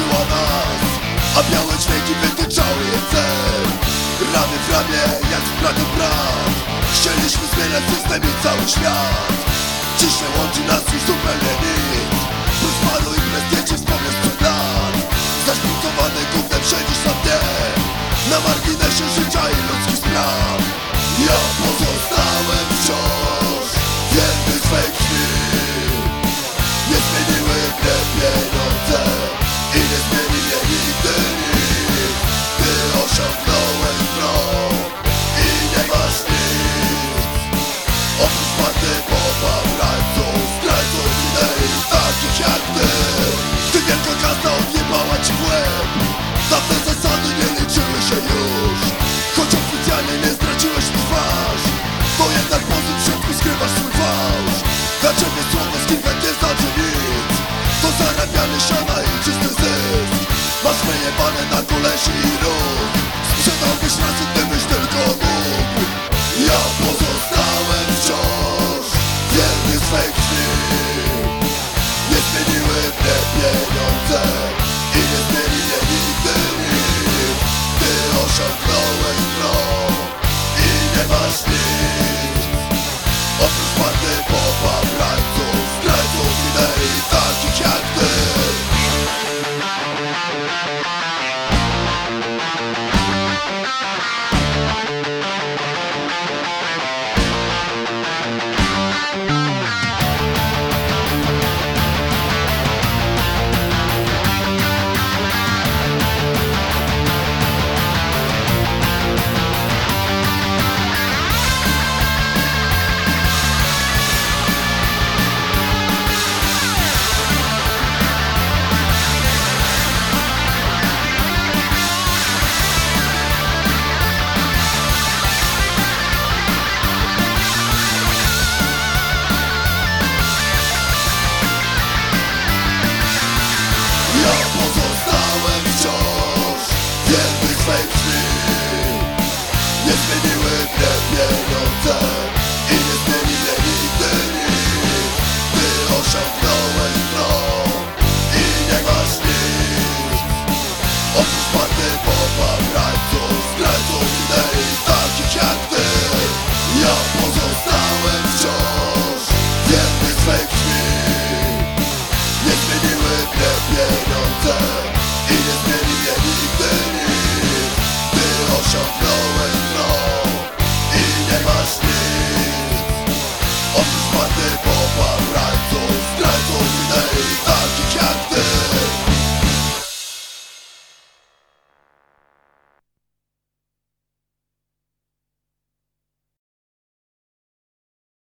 łączyło nas A białe dźwięki wytyczały je cel. Rany w ramię, jak w pragę praw. Chcieliśmy zmieniać system i cały świat. Dziś nie łączy nas już wciąż we swych Nie zmieniły mnie,